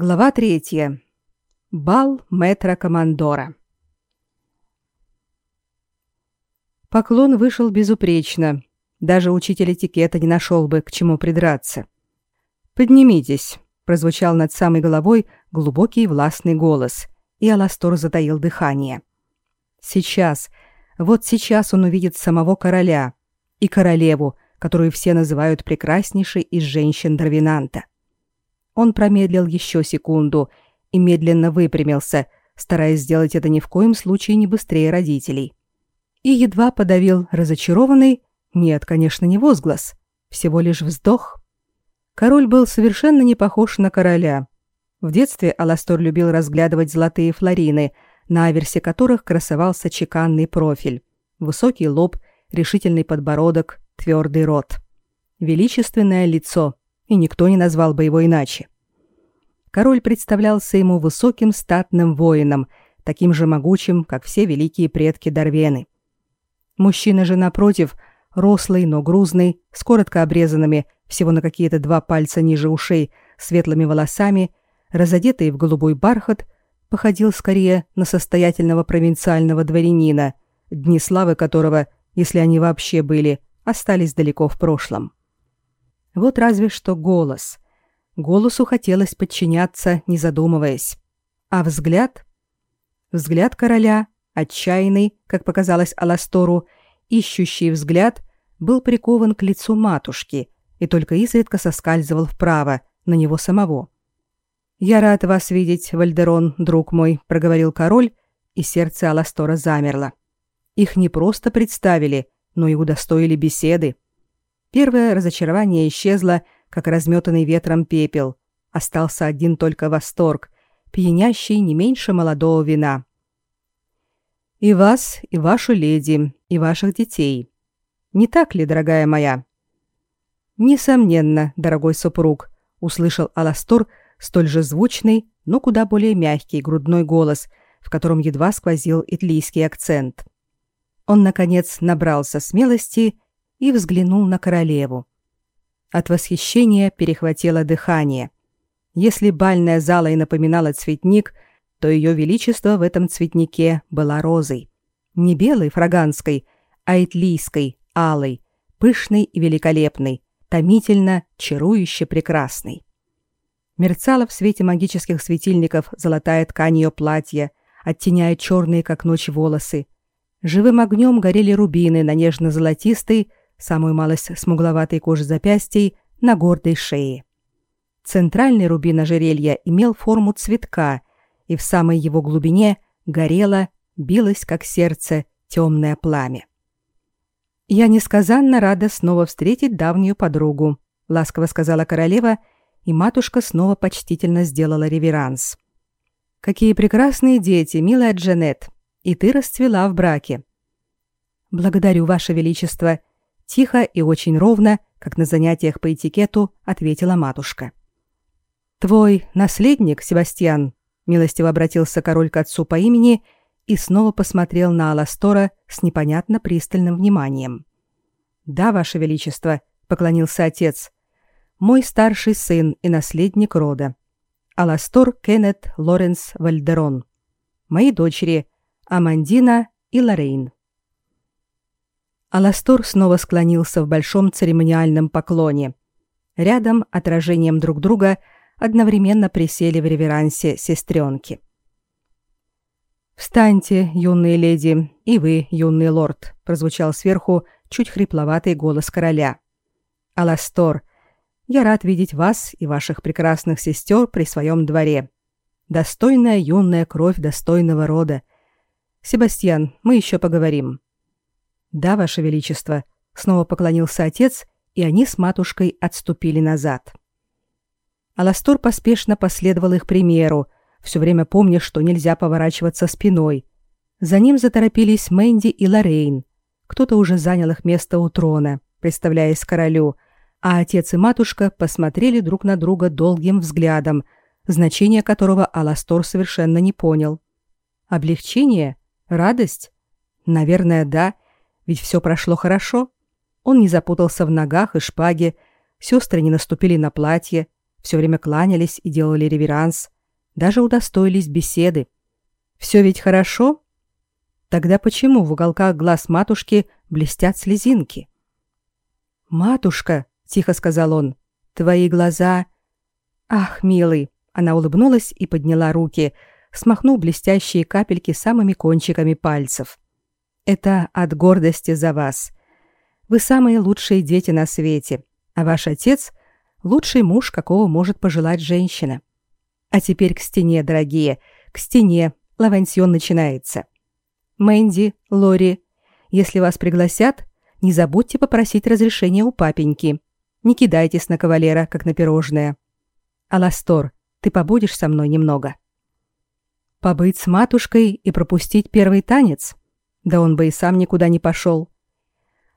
Глава третья. Бал мэтра командора. Поклон вышел безупречно. Даже учитель этикета не нашел бы, к чему придраться. «Поднимитесь», — прозвучал над самой головой глубокий властный голос, и Аластор затаил дыхание. «Сейчас, вот сейчас он увидит самого короля и королеву, которую все называют прекраснейшей из женщин Дравинанта. Он промедлил еще секунду и медленно выпрямился, стараясь сделать это ни в коем случае не быстрее родителей. И едва подавил разочарованный, нет, конечно, не возглас, всего лишь вздох. Король был совершенно не похож на короля. В детстве Аластор любил разглядывать золотые флорины, на аверсе которых красовался чеканный профиль, высокий лоб, решительный подбородок, твердый рот. Величественное лицо, и никто не назвал бы его иначе. Король представлялся ему высоким статным воином, таким же могучим, как все великие предки Дарвены. Мужчина же, напротив, рослый, но грузный, с коротко обрезанными, всего на какие-то два пальца ниже ушей, светлыми волосами, разодетый в голубой бархат, походил скорее на состоятельного провинциального дворянина, дни славы которого, если они вообще были, остались далеко в прошлом. Вот разве что голос. Голосу хотелось подчиняться, не задумываясь. А взгляд? Взгляд короля, отчаянный, как показалось Аластору, ищущий взгляд, был прикован к лицу матушки и только изредка соскальзывал вправо, на него самого. «Я рад вас видеть, Вальдерон, друг мой», — проговорил король, и сердце Аластора замерло. Их не просто представили, но и удостоили беседы. Первое разочарование исчезло, как разметанный ветром пепел. Остался один только восторг, пьянящий не меньше молодого вина. «И вас, и вашу леди, и ваших детей. Не так ли, дорогая моя?» «Несомненно, дорогой супруг», — услышал Аластор столь же звучный, но куда более мягкий грудной голос, в котором едва сквозил итлийский акцент. Он, наконец, набрался смелости и взглянул на королеву. От восхищения перехватило дыхание. Если бальная зала и напоминала цветник, то ее величество в этом цветнике была розой. Не белой фраганской, а итлийской, алой, пышной и великолепной, томительно, чарующе прекрасной. Мерцала в свете магических светильников золотая ткань ее платья, оттеняя черные, как ночь, волосы. Живым огнем горели рубины на нежно-золотистой, самую малость смугловатой кожи запястий, на гордой шее. Центральный рубин ожерелья имел форму цветка, и в самой его глубине горело, билось, как сердце, темное пламя. «Я несказанно рада снова встретить давнюю подругу», — ласково сказала королева, и матушка снова почтительно сделала реверанс. «Какие прекрасные дети, милая Джанет, и ты расцвела в браке». «Благодарю, Ваше Величество», Тихо и очень ровно, как на занятиях по этикету, ответила матушка. «Твой наследник, Себастьян», — милостиво обратился король к отцу по имени и снова посмотрел на Аластора с непонятно пристальным вниманием. «Да, Ваше Величество», — поклонился отец, — «мой старший сын и наследник рода. Аластор Кеннет Лоренс Вальдерон. Мои дочери Амандина и Лорейн». Аластор снова склонился в большом церемониальном поклоне. Рядом, отражением друг друга, одновременно присели в реверансе сестренки. «Встаньте, юные леди, и вы, юный лорд», — прозвучал сверху чуть хрипловатый голос короля. «Аластор, я рад видеть вас и ваших прекрасных сестер при своем дворе. Достойная юная кровь достойного рода. Себастьян, мы еще поговорим». Да, ваше величество, снова поклонился отец, и они с матушкой отступили назад. Аластор поспешно последовал их примеру, все время помня, что нельзя поворачиваться спиной. За ним заторопились Мэнди и Лорейн. Кто-то уже занял их место у трона, представляясь королю, а отец и матушка посмотрели друг на друга долгим взглядом, значение которого Аластор совершенно не понял. Облегчение? Радость? Наверное, да, ведь все прошло хорошо. Он не запутался в ногах и шпаге, сестры не наступили на платье, все время кланялись и делали реверанс, даже удостоились беседы. Все ведь хорошо? Тогда почему в уголках глаз матушки блестят слезинки? «Матушка», — тихо сказал он, — «твои глаза...» «Ах, милый!» — она улыбнулась и подняла руки, смахнув блестящие капельки самыми кончиками пальцев. «Это от гордости за вас. Вы самые лучшие дети на свете, а ваш отец — лучший муж, какого может пожелать женщина. А теперь к стене, дорогие, к стене. Лавансион начинается. Мэнди, Лори, если вас пригласят, не забудьте попросить разрешения у папеньки. Не кидайтесь на кавалера, как на пирожное. Аластор, ты побудешь со мной немного?» Побыть с матушкой и пропустить первый танец? Да он бы и сам никуда не пошел.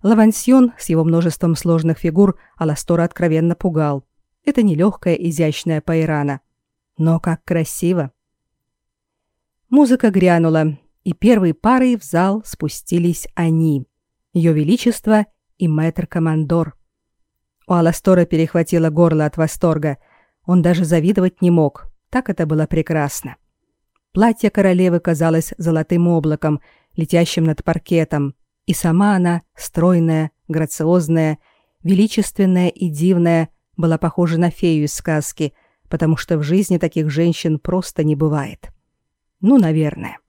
Лавансьон с его множеством сложных фигур Аластора откровенно пугал. Это нелегкая изящная пайрана. Но как красиво! Музыка грянула, и первой парой в зал спустились они. Ее Величество и мэтр-командор. У Аластора перехватило горло от восторга. Он даже завидовать не мог. Так это было прекрасно. Платье королевы казалось золотым облаком, летящим над паркетом, и сама она, стройная, грациозная, величественная и дивная, была похожа на фею из сказки, потому что в жизни таких женщин просто не бывает. Ну, наверное.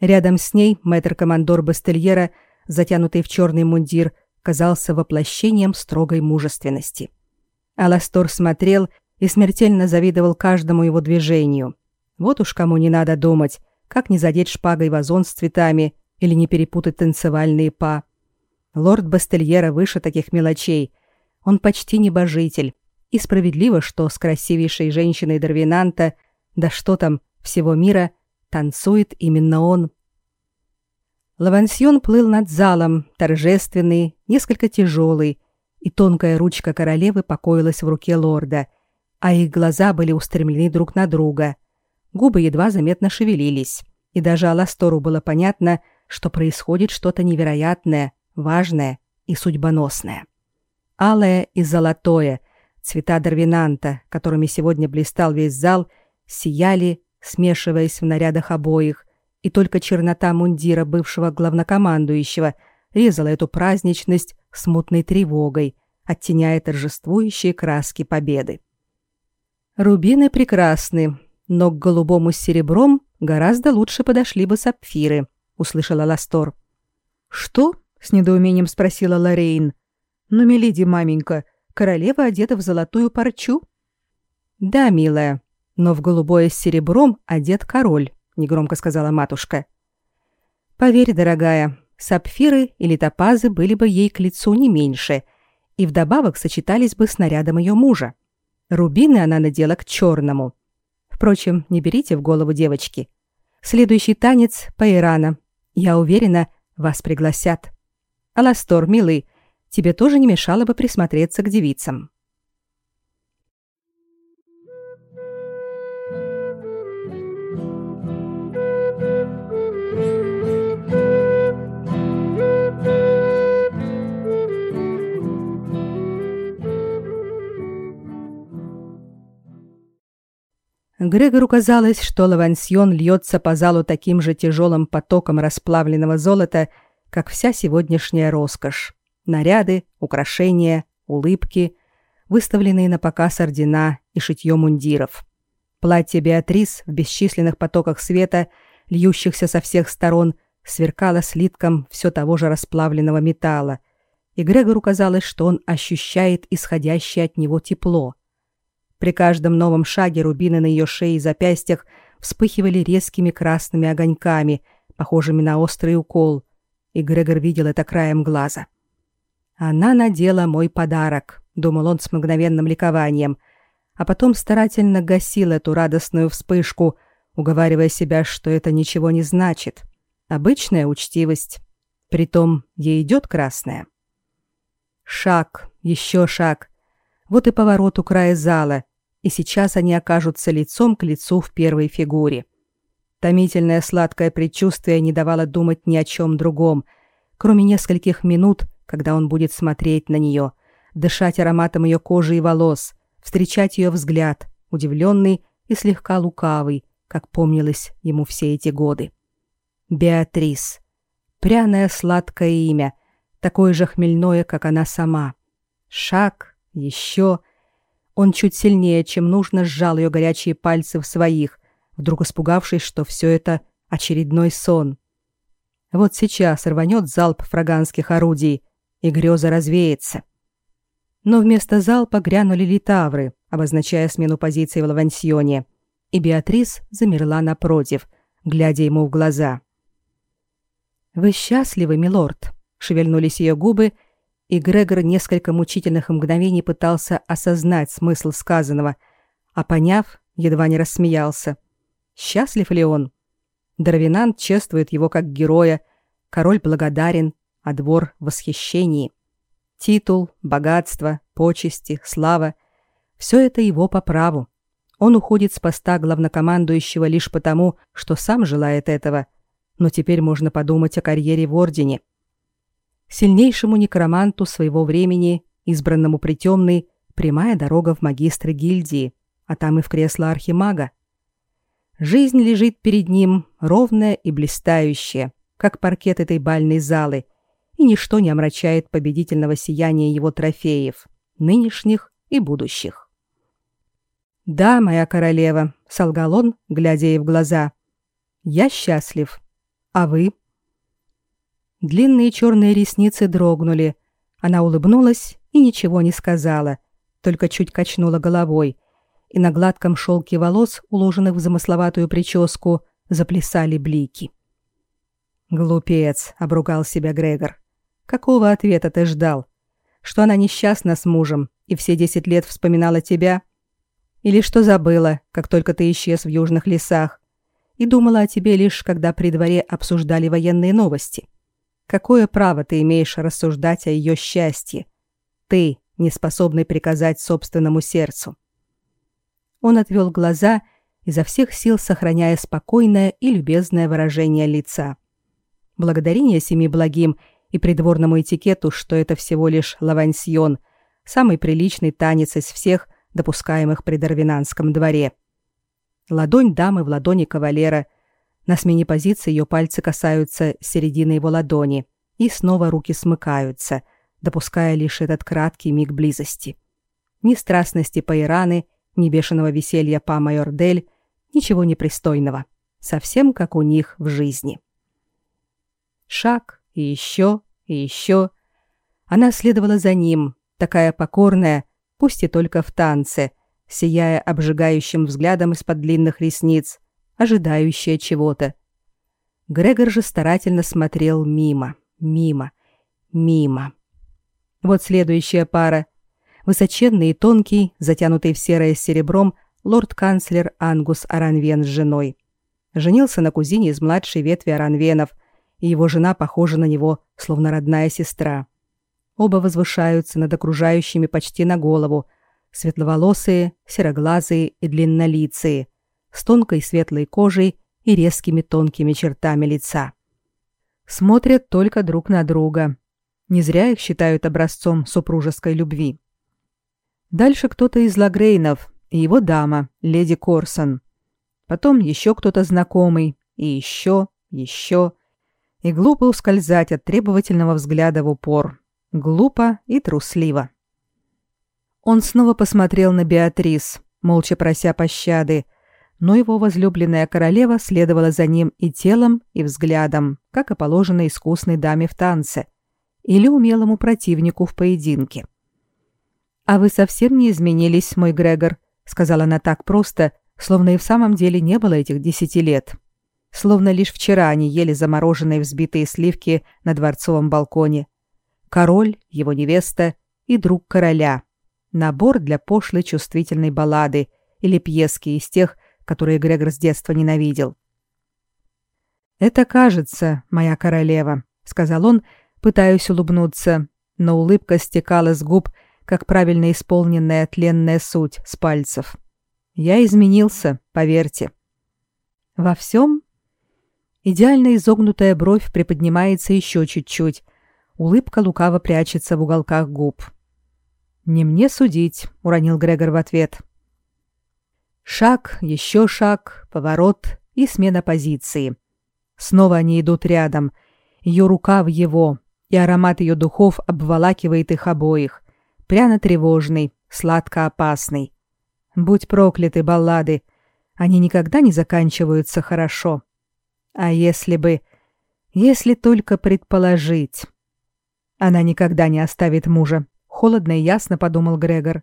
Рядом с ней мэтр-командор Бастельера – затянутый в черный мундир, казался воплощением строгой мужественности. Аластор смотрел и смертельно завидовал каждому его движению. Вот уж кому не надо думать, как не задеть шпагой вазон с цветами или не перепутать танцевальные па. Лорд Бастельера выше таких мелочей. Он почти небожитель. И справедливо, что с красивейшей женщиной Дарвинанта, да что там, всего мира, танцует именно он. Лавансьон плыл над залом, торжественный, несколько тяжелый, и тонкая ручка королевы покоилась в руке лорда, а их глаза были устремлены друг на друга. Губы едва заметно шевелились, и даже Аластору было понятно, что происходит что-то невероятное, важное и судьбоносное. Алое и золотое, цвета Дарвинанта, которыми сегодня блистал весь зал, сияли, смешиваясь в нарядах обоих, и только чернота мундира бывшего главнокомандующего резала эту праздничность смутной тревогой, оттеняя торжествующие краски победы. Рубины прекрасны, но к голубому с серебром гораздо лучше подошли бы сапфиры, услышала Ластор. Что? с недоумением спросила Лорейн. Ну, миледи маменька, королева одета в золотую парчу? Да, милая, но в голубое с серебром одет король негромко сказала матушка. Поверь, дорогая, сапфиры или топазы были бы ей к лицу не меньше, и вдобавок сочетались бы с нарядом ее мужа. Рубины она надела к черному. Впрочем, не берите в голову девочки. Следующий танец по Ирана. Я уверена, вас пригласят. Аластор, милый, тебе тоже не мешало бы присмотреться к девицам. Грегору казалось, что лавансьон льется по залу таким же тяжелым потоком расплавленного золота, как вся сегодняшняя роскошь. Наряды, украшения, улыбки, выставленные на показ ордена и шитье мундиров. Платье Беатрис в бесчисленных потоках света, льющихся со всех сторон, сверкало слитком все того же расплавленного металла, и Грегору казалось, что он ощущает исходящее от него тепло. При каждом новом шаге рубины на ее шее и запястьях вспыхивали резкими красными огоньками, похожими на острый укол, и Грегор видел это краем глаза. «Она надела мой подарок», — думал он с мгновенным ликованием, а потом старательно гасил эту радостную вспышку, уговаривая себя, что это ничего не значит. Обычная учтивость. Притом ей идет красная. Шаг, еще шаг. Вот и поворот у края зала, и сейчас они окажутся лицом к лицу в первой фигуре. Томительное сладкое предчувствие не давало думать ни о чем другом, кроме нескольких минут, когда он будет смотреть на нее, дышать ароматом ее кожи и волос, встречать ее взгляд, удивленный и слегка лукавый, как помнилось ему все эти годы. Беатрис. Пряное сладкое имя, такое же хмельное, как она сама. Шаг, еще. Он чуть сильнее, чем нужно, сжал ее горячие пальцы в своих, вдруг испугавшись, что все это очередной сон. Вот сейчас рванет залп фраганских орудий, и греза развеется. Но вместо залпа грянули литавры, обозначая смену позиции в лавансионе, и Беатрис замерла напротив, глядя ему в глаза. «Вы счастливы, милорд?» — шевельнулись ее губы, и Грегор несколько мучительных мгновений пытался осознать смысл сказанного, а поняв, едва не рассмеялся. Счастлив ли он? Дарвинант чествует его как героя, король благодарен, а двор в восхищении. Титул, богатство, почести, слава — все это его по праву. Он уходит с поста главнокомандующего лишь потому, что сам желает этого, но теперь можно подумать о карьере в Ордене. Сильнейшему некроманту своего времени, избранному притемной, прямая дорога в магистры гильдии, а там и в кресло архимага. Жизнь лежит перед ним, ровная и блистающая, как паркет этой бальной залы, и ничто не омрачает победительного сияния его трофеев, нынешних и будущих. «Да, моя королева», — солгал он, глядя ей в глаза, — «я счастлив. А вы?» Длинные черные ресницы дрогнули. Она улыбнулась и ничего не сказала, только чуть качнула головой, и на гладком шелке волос, уложенных в замысловатую прическу, заплясали блики. «Глупец», — обругал себя Грегор. «Какого ответа ты ждал? Что она несчастна с мужем и все десять лет вспоминала тебя? Или что забыла, как только ты исчез в южных лесах, и думала о тебе лишь, когда при дворе обсуждали военные новости?» Какое право ты имеешь рассуждать о ее счастье? Ты, не способный приказать собственному сердцу. Он отвел глаза, изо всех сил сохраняя спокойное и любезное выражение лица. Благодарение семи благим и придворному этикету, что это всего лишь лавансьон, самый приличный танец из всех, допускаемых при Дарвинанском дворе. Ладонь дамы в ладони кавалера – на смене позиции ее пальцы касаются середины его ладони, и снова руки смыкаются, допуская лишь этот краткий миг близости. Ни страстности Пайраны, ни бешеного веселья па Майордель, ничего непристойного. Совсем как у них в жизни. Шаг, и еще, и еще. Она следовала за ним, такая покорная, пусть и только в танце, сияя обжигающим взглядом из-под длинных ресниц, ожидающая чего-то. Грегор же старательно смотрел мимо, мимо, мимо. Вот следующая пара. Высоченный и тонкий, затянутый в серое с серебром, лорд-канцлер Ангус Аранвен с женой. Женился на кузине из младшей ветви Аранвенов, и его жена похожа на него, словно родная сестра. Оба возвышаются над окружающими почти на голову, светловолосые, сероглазые и длиннолицые – с тонкой светлой кожей и резкими тонкими чертами лица. Смотрят только друг на друга. Не зря их считают образцом супружеской любви. Дальше кто-то из Лагрейнов и его дама, леди Корсон. Потом еще кто-то знакомый, и еще, еще. И глупо ускользать от требовательного взгляда в упор. Глупо и трусливо. Он снова посмотрел на Беатрис, молча прося пощады, но его возлюбленная королева следовала за ним и телом, и взглядом, как и положено искусной даме в танце или умелому противнику в поединке. «А вы совсем не изменились, мой Грегор», — сказала она так просто, словно и в самом деле не было этих десяти лет. Словно лишь вчера они ели замороженные взбитые сливки на дворцовом балконе. Король, его невеста и друг короля. Набор для пошлой чувствительной баллады или пьески из тех, которые Грегор с детства ненавидел. «Это кажется, моя королева», — сказал он, пытаясь улыбнуться, но улыбка стекала с губ, как правильно исполненная тленная суть с пальцев. «Я изменился, поверьте». «Во всем?» Идеально изогнутая бровь приподнимается еще чуть-чуть. Улыбка лукаво прячется в уголках губ. «Не мне судить», — уронил Грегор в ответ. Шаг, еще шаг, поворот и смена позиции. Снова они идут рядом. Ее рука в его, и аромат ее духов обволакивает их обоих. Пряно-тревожный, сладко-опасный. Будь прокляты баллады. Они никогда не заканчиваются хорошо. А если бы... Если только предположить... Она никогда не оставит мужа, холодно и ясно подумал Грегор.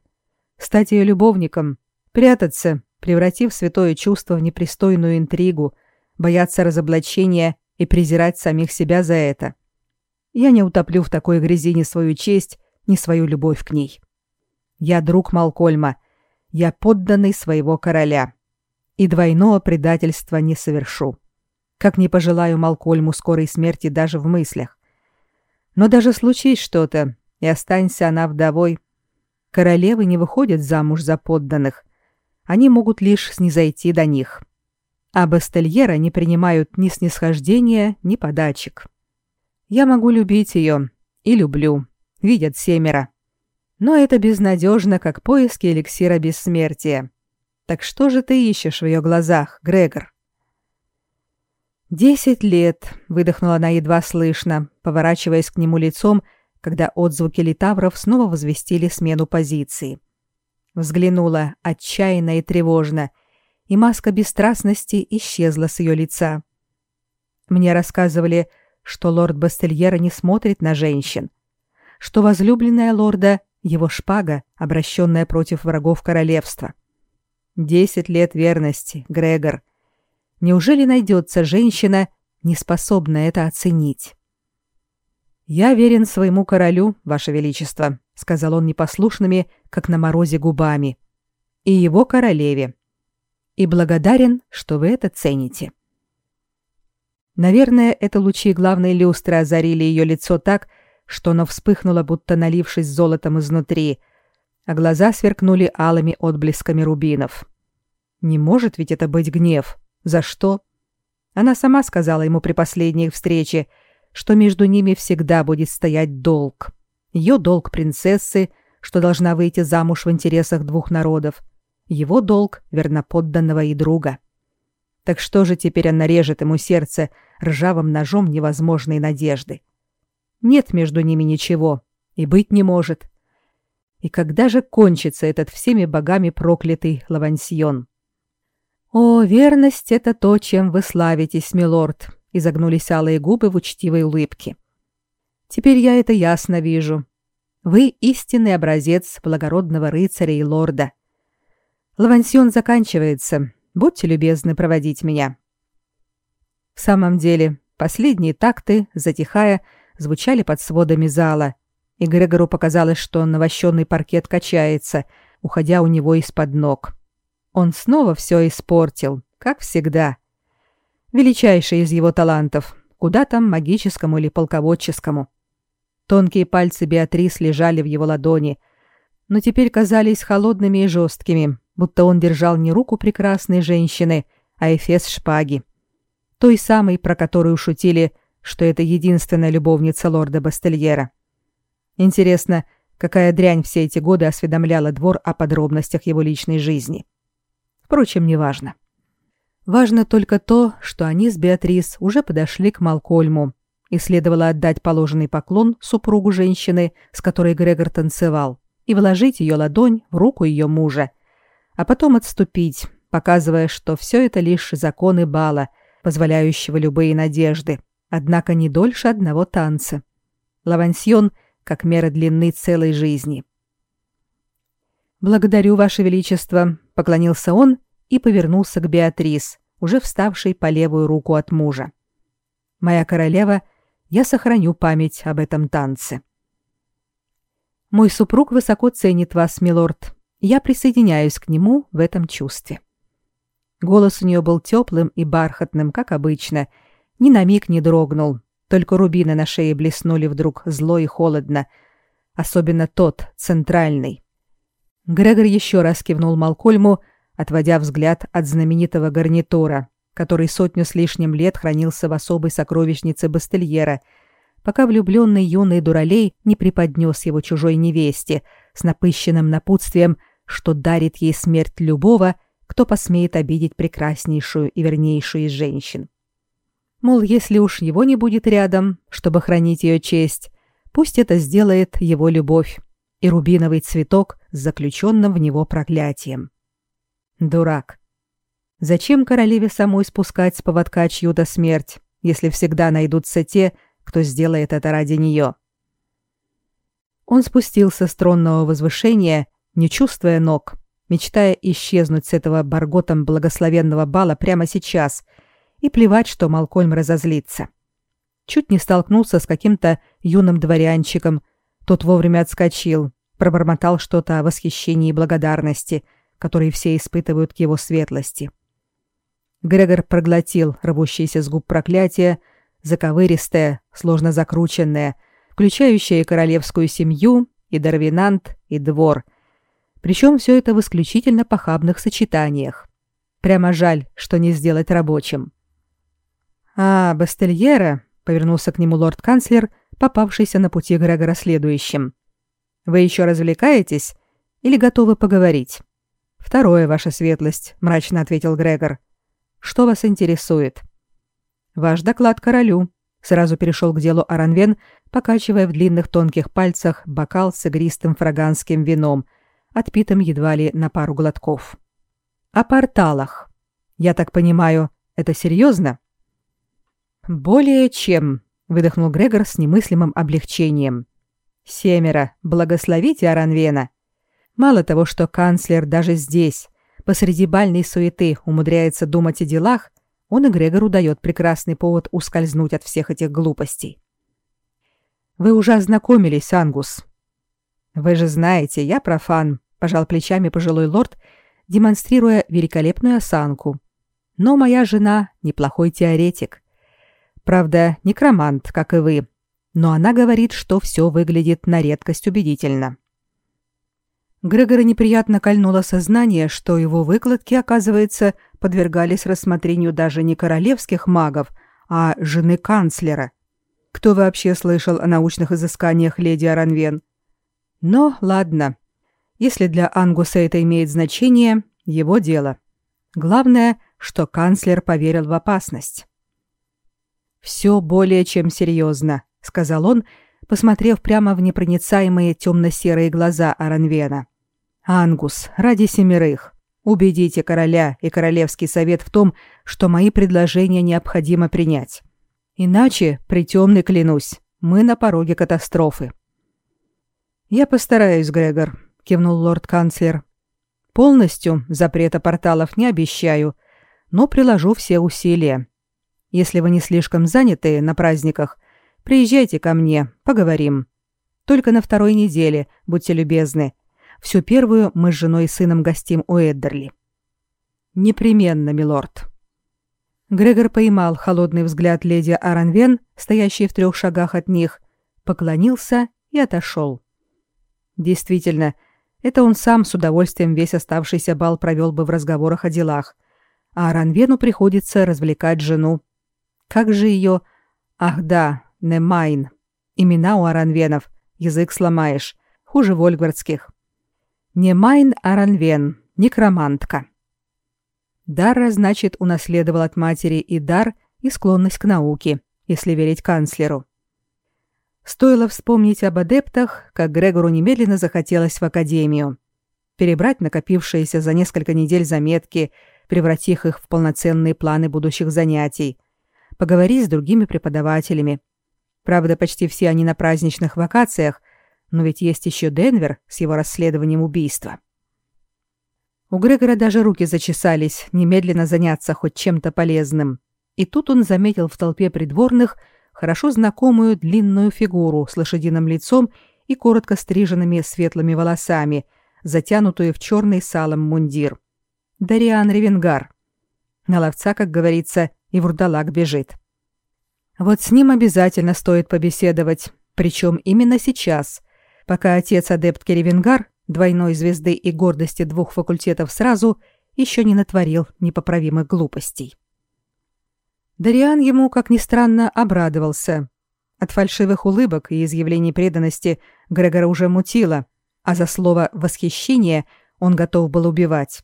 Стать ее любовником, прятаться, превратив святое чувство в непристойную интригу, бояться разоблачения и презирать самих себя за это. Я не утоплю в такой грязи ни свою честь, ни свою любовь к ней. Я друг Малкольма, я подданный своего короля. И двойного предательства не совершу. Как не пожелаю Малкольму скорой смерти даже в мыслях. Но даже случись что-то, и останься она вдовой, королевы не выходят замуж за подданных. Они могут лишь снизойти до них. А бастельера не принимают ни снисхождения, ни подачек. Я могу любить ее, и люблю, видят семеро. Но это безнадежно, как поиски эликсира бессмертия. Так что же ты ищешь в ее глазах, Грегор? «Десять лет», — выдохнула она едва слышно, поворачиваясь к нему лицом, когда отзвуки литавров снова возвестили смену позиции. Взглянула отчаянно и тревожно, и маска бесстрастности исчезла с ее лица. Мне рассказывали, что лорд Бастельера не смотрит на женщин, что возлюбленная лорда — его шпага, обращенная против врагов королевства. Десять лет верности, Грегор — Неужели найдется женщина, не способная это оценить? «Я верен своему королю, ваше величество», — сказал он непослушными, как на морозе губами, — «и его королеве. И благодарен, что вы это цените». Наверное, это лучи главной люстры озарили ее лицо так, что оно вспыхнуло, будто налившись золотом изнутри, а глаза сверкнули алыми отблесками рубинов. Не может ведь это быть гнев. За что? Она сама сказала ему при последней встрече, что между ними всегда будет стоять долг. Ее долг принцессы, что должна выйти замуж в интересах двух народов. Его долг верноподданного и друга. Так что же теперь она режет ему сердце ржавым ножом невозможной надежды? Нет между ними ничего, и быть не может. И когда же кончится этот всеми богами проклятый лавансьон? «О, верность — это то, чем вы славитесь, милорд», — изогнулись алые губы в учтивой улыбке. «Теперь я это ясно вижу. Вы истинный образец благородного рыцаря и лорда. Лавансион заканчивается. Будьте любезны проводить меня». В самом деле, последние такты, затихая, звучали под сводами зала, и Грегору показалось, что навощенный паркет качается, уходя у него из-под ног. Он снова все испортил, как всегда. Величайший из его талантов, куда там магическому или полководческому. Тонкие пальцы Беатрис лежали в его ладони, но теперь казались холодными и жесткими, будто он держал не руку прекрасной женщины, а эфес шпаги. Той самой, про которую шутили, что это единственная любовница лорда Бастельера. Интересно, какая дрянь все эти годы осведомляла двор о подробностях его личной жизни. Впрочем, неважно. Важно только то, что они с Беатрис уже подошли к Малкольму, и следовало отдать положенный поклон супругу женщины, с которой Грегор танцевал, и вложить ее ладонь в руку ее мужа, а потом отступить, показывая, что все это лишь законы бала, позволяющего любые надежды, однако не дольше одного танца. Лавансьон как мера длины целой жизни. «Благодарю, Ваше Величество», — поклонился он и повернулся к Беатрис, уже вставшей по левую руку от мужа. «Моя королева, я сохраню память об этом танце». «Мой супруг высоко ценит вас, милорд. Я присоединяюсь к нему в этом чувстве». Голос у нее был теплым и бархатным, как обычно, ни на миг не дрогнул, только рубины на шее блеснули вдруг зло и холодно, особенно тот, центральный. Грегор еще раз кивнул Малкольму, отводя взгляд от знаменитого гарнитура, который сотню с лишним лет хранился в особой сокровищнице Бастельера, пока влюбленный юный дуралей не преподнес его чужой невесте с напыщенным напутствием, что дарит ей смерть любого, кто посмеет обидеть прекраснейшую и вернейшую из женщин. Мол, если уж его не будет рядом, чтобы хранить ее честь, пусть это сделает его любовь и рубиновый цветок с заключенным в него проклятием. Дурак. Зачем королеве самой спускать с поводка чью-то смерть, если всегда найдутся те, кто сделает это ради нее? Он спустился с тронного возвышения, не чувствуя ног, мечтая исчезнуть с этого барготом благословенного бала прямо сейчас и плевать, что Малкольм разозлится. Чуть не столкнулся с каким-то юным дворянчиком, тот вовремя отскочил, пробормотал что-то о восхищении и благодарности, которые все испытывают к его светлости. Грегор проглотил рвущееся с губ проклятие, заковыристое, сложно закрученное, включающее и королевскую семью, и Дарвинант, и двор — причем все это в исключительно похабных сочетаниях. Прямо жаль, что не сделать рабочим. «А, Бастельера», — повернулся к нему лорд-канцлер, попавшийся на пути Грегора следующим. «Вы еще развлекаетесь или готовы поговорить?» «Второе, ваша светлость», — мрачно ответил Грегор. «Что вас интересует?» «Ваш доклад королю», — сразу перешел к делу Аранвен, покачивая в длинных тонких пальцах бокал с игристым фраганским вином, отпитым едва ли на пару глотков. О порталах. Я так понимаю, это серьезно? Более чем, выдохнул Грегор с немыслимым облегчением. Семеро, благословите Аранвена. Мало того, что канцлер даже здесь, посреди бальной суеты, умудряется думать о делах, он и Грегору дает прекрасный повод ускользнуть от всех этих глупостей. Вы уже ознакомились, Ангус. Вы же знаете, я профан, пожал плечами пожилой лорд, демонстрируя великолепную осанку. Но моя жена неплохой теоретик. Правда, некромант, как и вы. Но она говорит, что все выглядит на редкость убедительно. Грегора неприятно кольнуло сознание, что его выкладки, оказывается, подвергались рассмотрению даже не королевских магов, а жены канцлера. Кто вообще слышал о научных изысканиях леди Аранвен? Но ладно, если для Ангуса это имеет значение, его дело. Главное, что канцлер поверил в опасность. «Все более чем серьезно», — сказал он, посмотрев прямо в непроницаемые темно-серые глаза Аранвена. «Ангус, ради семерых, убедите короля и королевский совет в том, что мои предложения необходимо принять. Иначе, притемный клянусь, мы на пороге катастрофы». «Я постараюсь, Грегор», кивнул лорд-канцлер. Полностью запрета порталов не обещаю, но приложу все усилия. Если вы не слишком заняты на праздниках, приезжайте ко мне, поговорим. Только на второй неделе, будьте любезны. Всю первую мы с женой и сыном гостим у Эддерли. Непременно, милорд. Грегор поймал холодный взгляд леди Аранвен, стоящей в трех шагах от них, поклонился и отошел. Действительно, это он сам с удовольствием весь оставшийся бал провел бы в разговорах о делах. Аранвену приходится развлекать жену. Как же ее... Ах да, Немайн. Имена у Аранвенов. Язык сломаешь. Хуже вольгвардских. Немайн Аранвен. Некромантка. Дарра, значит, унаследовал от матери и дар, и склонность к науке, если верить канцлеру. Стоило вспомнить об адептах, как Грегору немедленно захотелось в академию. Перебрать накопившиеся за несколько недель заметки, превратив их в полноценные планы будущих занятий, поговорить с другими преподавателями. Правда, почти все они на праздничных вакациях, но ведь есть еще Денвер с его расследованием убийства. У Грегора даже руки зачесались немедленно заняться хоть чем-то полезным. И тут он заметил в толпе придворных – хорошо знакомую длинную фигуру с лошадиным лицом и коротко стриженными светлыми волосами, затянутую в черный салом мундир. Дариан Ревенгар. На ловца, как говорится, и вурдалак бежит. Вот с ним обязательно стоит побеседовать, причем именно сейчас, пока отец адептки Ревенгар, двойной звезды и гордости двух факультетов сразу, еще не натворил непоправимых глупостей. Дариан ему, как ни странно, обрадовался. От фальшивых улыбок и изъявлений преданности Грегора уже мутило, а за слово «восхищение» он готов был убивать.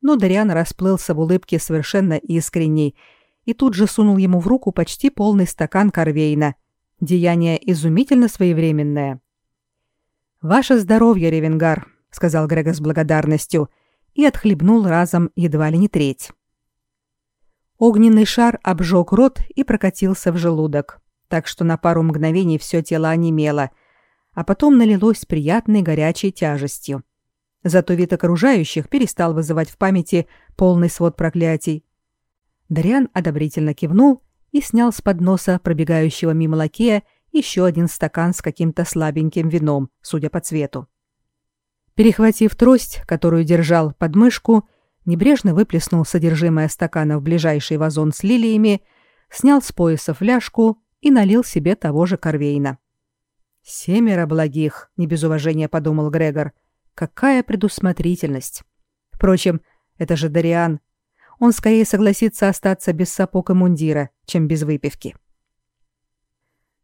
Но Дариан расплылся в улыбке совершенно искренней и тут же сунул ему в руку почти полный стакан корвейна. Деяние изумительно своевременное. «Ваше здоровье, Ревенгар», — сказал Грегор с благодарностью и отхлебнул разом едва ли не треть. Огненный шар обжег рот и прокатился в желудок так что на пару мгновений все тело онемело, а потом налилось приятной горячей тяжестью. Зато вид окружающих перестал вызывать в памяти полный свод проклятий. Дариан одобрительно кивнул и снял с подноса пробегающего мимо лакея еще один стакан с каким-то слабеньким вином, судя по цвету. Перехватив трость, которую держал под мышку, небрежно выплеснул содержимое стакана в ближайший вазон с лилиями, снял с пояса фляжку и налил себе того же корвейна. «Семеро благих», — не без уважения подумал Грегор. «Какая предусмотрительность!» Впрочем, это же Дариан. Он скорее согласится остаться без сапог и мундира, чем без выпивки.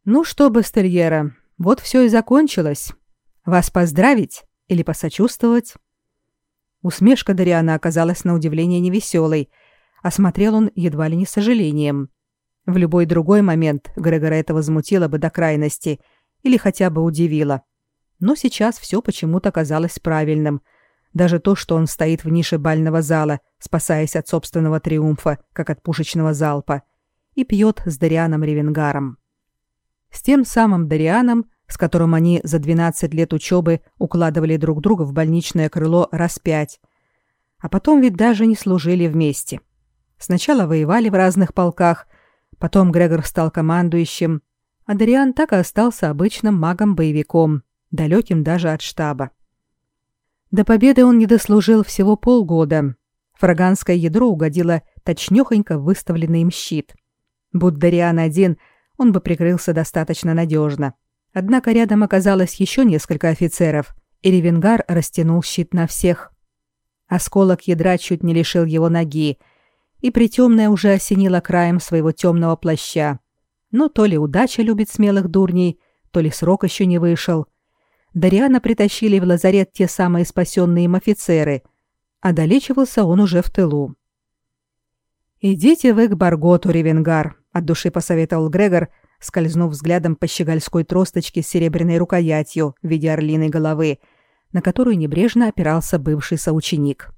«Ну что, Бастельера, вот все и закончилось. Вас поздравить или посочувствовать?» Усмешка Дариана оказалась на удивление невеселой, а смотрел он едва ли не с сожалением. В любой другой момент Грегора это возмутило бы до крайности или хотя бы удивило. Но сейчас все почему-то казалось правильным. Даже то, что он стоит в нише бального зала, спасаясь от собственного триумфа, как от пушечного залпа, и пьет с Дарианом Ревенгаром. С тем самым Дарианом, с которым они за 12 лет учебы укладывали друг друга в больничное крыло раз пять. А потом ведь даже не служили вместе. Сначала воевали в разных полках, Потом Грегор стал командующим, а Дариан так и остался обычным магом-боевиком, далеким даже от штаба. До победы он не дослужил всего полгода. Фраганское ядро угодило точнёхонько выставленный им щит. Будь Дариан один, он бы прикрылся достаточно надежно. Однако рядом оказалось еще несколько офицеров, и Ревенгар растянул щит на всех. Осколок ядра чуть не лишил его ноги, и притемная уже осенила краем своего темного плаща. Но то ли удача любит смелых дурней, то ли срок еще не вышел. Дариана притащили в лазарет те самые спасенные им офицеры, а долечивался он уже в тылу. «Идите вы к Барготу, Ревенгар», — от души посоветовал Грегор, скользнув взглядом по щегольской тросточке с серебряной рукоятью в виде орлиной головы, на которую небрежно опирался бывший соученик.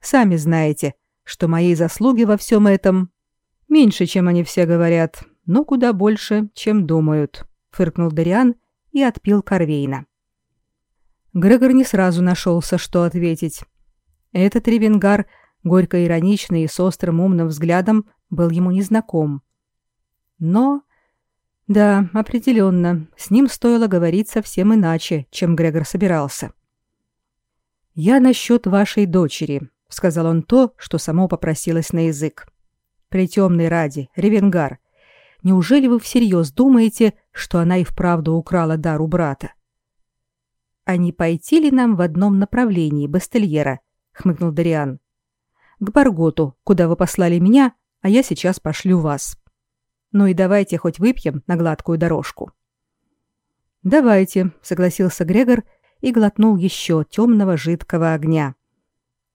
«Сами знаете, — что мои заслуги во всем этом меньше, чем они все говорят, но куда больше, чем думают, фыркнул Дариан и отпил Корвейна. Грегор не сразу нашелся, что ответить. Этот Ревенгар, горько ироничный и с острым умным взглядом, был ему незнаком. Но да, определенно, с ним стоило говорить совсем иначе, чем Грегор собирался. Я насчет вашей дочери, — сказал он то, что само попросилось на язык. «Притемный ради, Ревенгар, неужели вы всерьез думаете, что она и вправду украла дар у брата?» «А не пойти ли нам в одном направлении, Бастельера?» — хмыкнул Дариан. «К Барготу, куда вы послали меня, а я сейчас пошлю вас. Ну и давайте хоть выпьем на гладкую дорожку». «Давайте», — согласился Грегор и глотнул еще темного жидкого огня.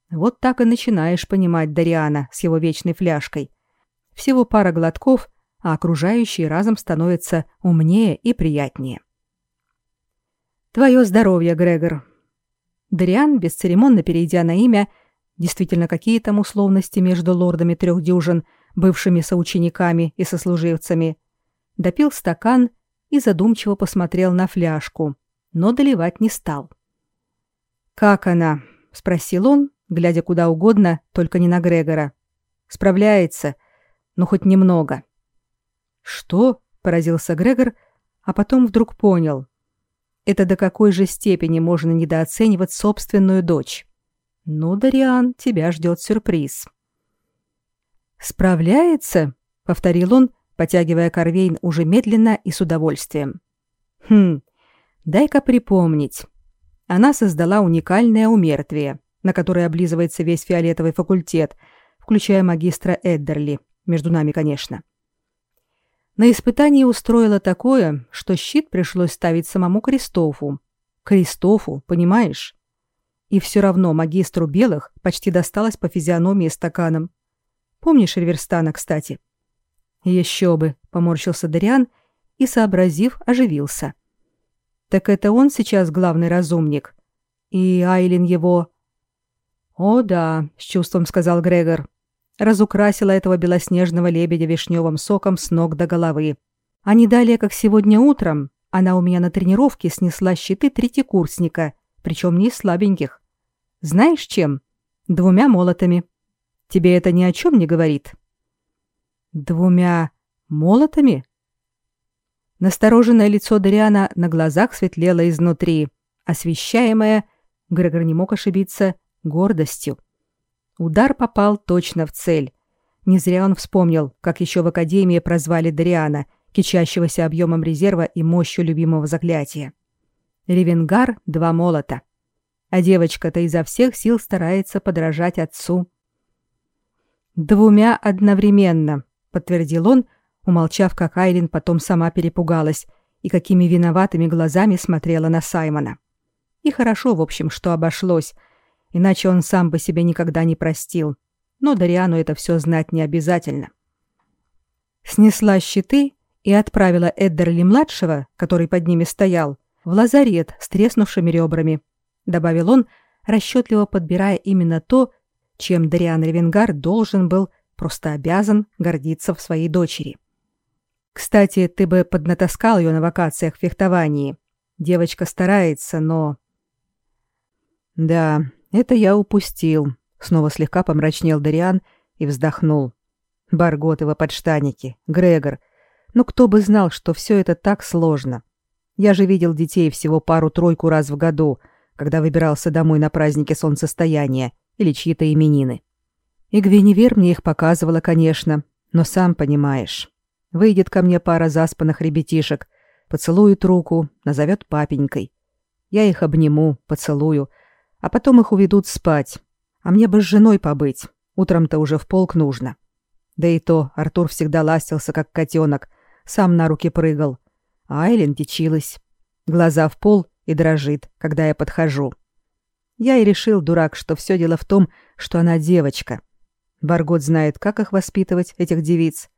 Вот так и начинаешь понимать Дариана с его вечной фляжкой. Всего пара глотков, а окружающие разом становятся умнее и приятнее. Твое здоровье, Грегор. Дариан, бесцеремонно перейдя на имя, действительно какие там условности между лордами трех дюжин, бывшими соучениками и сослуживцами, допил стакан и задумчиво посмотрел на фляжку, но доливать не стал. «Как она?» — спросил он, глядя куда угодно, только не на Грегора. Справляется, но хоть немного. Что? поразился Грегор, а потом вдруг понял. Это до какой же степени можно недооценивать собственную дочь? Ну, Дариан, тебя ждет сюрприз. Справляется, повторил он, потягивая корвейн уже медленно и с удовольствием. Хм. Дай-ка припомнить. Она создала уникальное умертвие на которой облизывается весь фиолетовый факультет, включая магистра Эддерли, между нами, конечно. На испытании устроила такое, что щит пришлось ставить самому Кристофу. Кристофу, понимаешь? И все равно магистру белых почти досталось по физиономии стаканом. Помнишь Риверстана, кстати? Еще бы, поморщился Дариан и, сообразив, оживился. Так это он сейчас главный разумник. И Айлин его... О да, с чувством сказал Грегор разукрасила этого белоснежного лебедя вишневым соком с ног до головы. А не далее, как сегодня утром, она у меня на тренировке снесла щиты третьекурсника, причем не из слабеньких. Знаешь чем? Двумя молотами. Тебе это ни о чем не говорит? Двумя молотами? Настороженное лицо Дариана на глазах светлело изнутри, освещаемое, Грегор не мог ошибиться, гордостью. Удар попал точно в цель. Не зря он вспомнил, как еще в Академии прозвали Дариана, кичащегося объемом резерва и мощью любимого заклятия. Ревенгар — два молота. А девочка-то изо всех сил старается подражать отцу. «Двумя одновременно», — подтвердил он, умолчав, как Айлин потом сама перепугалась и какими виноватыми глазами смотрела на Саймона. И хорошо, в общем, что обошлось — иначе он сам бы себе никогда не простил. Но Дариану это все знать не обязательно. Снесла щиты и отправила Эддерли-младшего, который под ними стоял, в лазарет с треснувшими ребрами, добавил он, расчетливо подбирая именно то, чем Дариан Ревенгар должен был, просто обязан гордиться в своей дочери. Кстати, ты бы поднатаскал ее на вакациях в фехтовании. Девочка старается, но... Да, это я упустил. Снова слегка помрачнел Дариан и вздохнул. Барготова подштаники, Грегор. Ну кто бы знал, что все это так сложно. Я же видел детей всего пару-тройку раз в году, когда выбирался домой на праздники солнцестояния или чьи-то именины. И Гвиневер мне их показывала, конечно, но сам понимаешь. Выйдет ко мне пара заспанных ребятишек, поцелует руку, назовет папенькой. Я их обниму, поцелую — а потом их уведут спать. А мне бы с женой побыть. Утром-то уже в полк нужно. Да и то Артур всегда ластился, как котенок, сам на руки прыгал. А Айлен дичилась. Глаза в пол и дрожит, когда я подхожу. Я и решил, дурак, что все дело в том, что она девочка. Баргот знает, как их воспитывать, этих девиц.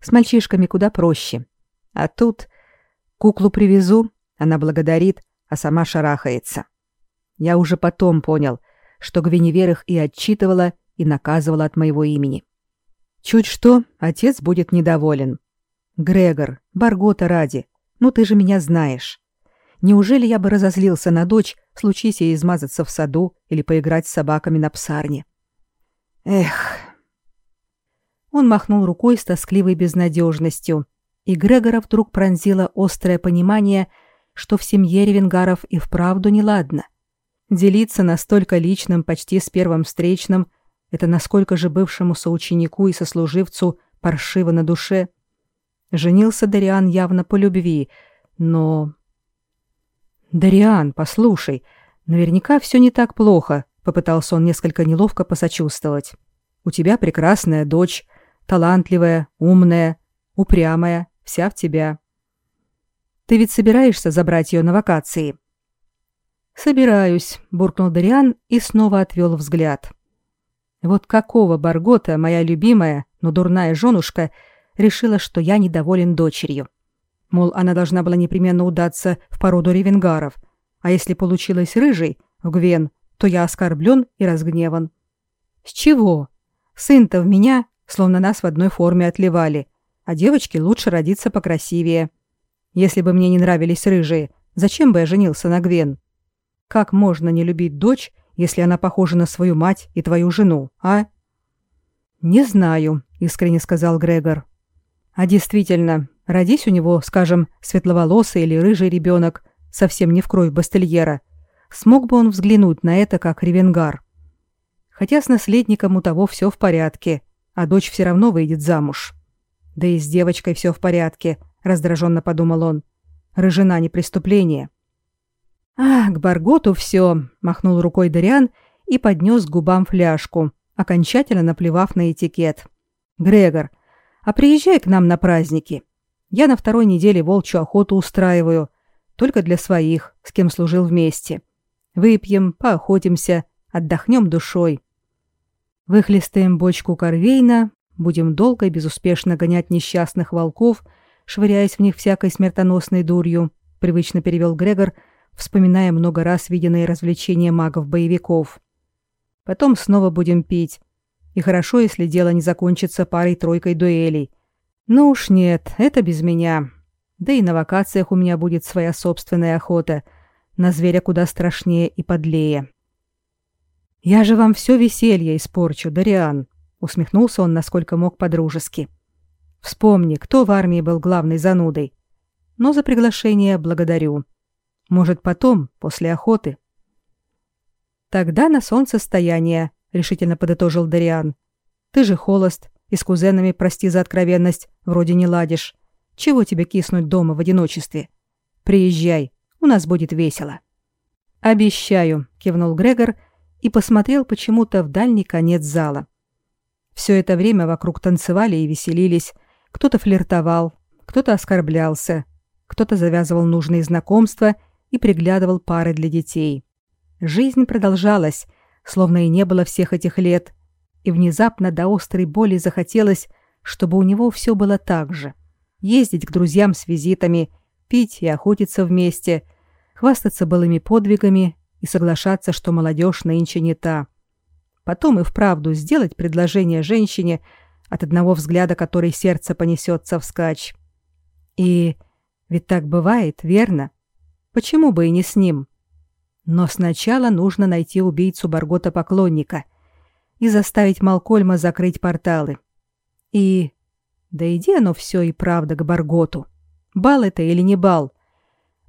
С мальчишками куда проще. А тут куклу привезу, она благодарит, а сама шарахается. Я уже потом понял, что Гвиневер их и отчитывала, и наказывала от моего имени. Чуть что, отец будет недоволен. Грегор, Баргота ради, ну ты же меня знаешь. Неужели я бы разозлился на дочь, случись ей измазаться в саду или поиграть с собаками на псарне? Эх. Он махнул рукой с тоскливой безнадежностью, и Грегора вдруг пронзило острое понимание, что в семье Ревенгаров и вправду неладно. Делиться настолько личным почти с первым встречным — это насколько же бывшему соученику и сослуживцу паршиво на душе. Женился Дариан явно по любви, но... «Дариан, послушай, наверняка все не так плохо», — попытался он несколько неловко посочувствовать. «У тебя прекрасная дочь, талантливая, умная, упрямая, вся в тебя. Ты ведь собираешься забрать ее на вакации?» «Собираюсь», — буркнул Дариан и снова отвел взгляд. «Вот какого Баргота моя любимая, но дурная женушка решила, что я недоволен дочерью. Мол, она должна была непременно удаться в породу ревенгаров, а если получилось рыжий, в Гвен, то я оскорблен и разгневан. С чего? Сын-то в меня, словно нас в одной форме отливали, а девочке лучше родиться покрасивее. Если бы мне не нравились рыжие, зачем бы я женился на Гвен?» Как можно не любить дочь, если она похожа на свою мать и твою жену, а? Не знаю, искренне сказал Грегор. А действительно, родись у него, скажем, светловолосый или рыжий ребенок, совсем не в кровь Бастельера, смог бы он взглянуть на это как ревенгар. Хотя с наследником у того все в порядке, а дочь все равно выйдет замуж. Да и с девочкой все в порядке, раздраженно подумал он. Рыжина не преступление. «А, к Барготу все», — махнул рукой Дариан и поднес к губам фляжку, окончательно наплевав на этикет. «Грегор, а приезжай к нам на праздники. Я на второй неделе волчью охоту устраиваю, только для своих, с кем служил вместе. Выпьем, поохотимся, отдохнем душой. Выхлестаем бочку корвейна, будем долго и безуспешно гонять несчастных волков, швыряясь в них всякой смертоносной дурью, привычно перевел Грегор, вспоминая много раз виденные развлечения магов-боевиков. Потом снова будем пить. И хорошо, если дело не закончится парой-тройкой дуэлей. Ну уж нет, это без меня. Да и на вакациях у меня будет своя собственная охота. На зверя куда страшнее и подлее. «Я же вам все веселье испорчу, Дариан», — усмехнулся он, насколько мог по-дружески. «Вспомни, кто в армии был главной занудой. Но за приглашение благодарю. Может, потом, после охоты». «Тогда на солнцестояние», — решительно подытожил Дариан. «Ты же холост, и с кузенами, прости за откровенность, вроде не ладишь. Чего тебе киснуть дома в одиночестве? Приезжай, у нас будет весело». «Обещаю», — кивнул Грегор, — и посмотрел почему-то в дальний конец зала. Все это время вокруг танцевали и веселились, кто-то флиртовал, кто-то оскорблялся, кто-то завязывал нужные знакомства и приглядывал пары для детей. Жизнь продолжалась, словно и не было всех этих лет, и внезапно до острой боли захотелось, чтобы у него все было так же. Ездить к друзьям с визитами, пить и охотиться вместе, хвастаться былыми подвигами и соглашаться, что молодежь нынче не та. Потом и вправду сделать предложение женщине, от одного взгляда которой сердце понесется вскачь. И ведь так бывает, верно? Почему бы и не с ним? Но сначала нужно найти убийцу Баргота-поклонника и заставить Малкольма закрыть порталы. И... Да иди оно все и правда к Барготу. Бал это или не бал?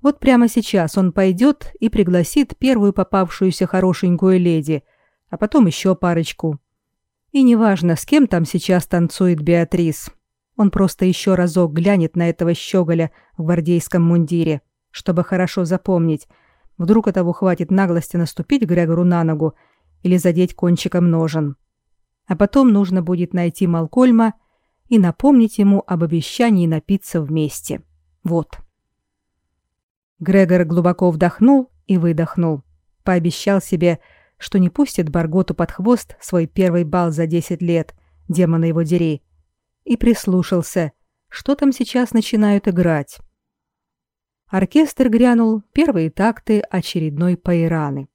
Вот прямо сейчас он пойдет и пригласит первую попавшуюся хорошенькую леди, а потом еще парочку. И неважно, с кем там сейчас танцует Беатрис. Он просто еще разок глянет на этого щеголя в гвардейском мундире, чтобы хорошо запомнить. Вдруг этого хватит наглости наступить Грегору на ногу или задеть кончиком ножен. А потом нужно будет найти Малкольма и напомнить ему об обещании напиться вместе. Вот. Грегор глубоко вдохнул и выдохнул. Пообещал себе, что не пустит Барготу под хвост свой первый бал за 10 лет, демона его дери. И прислушался, что там сейчас начинают играть. Оркестр грянул первые такты очередной пайраны.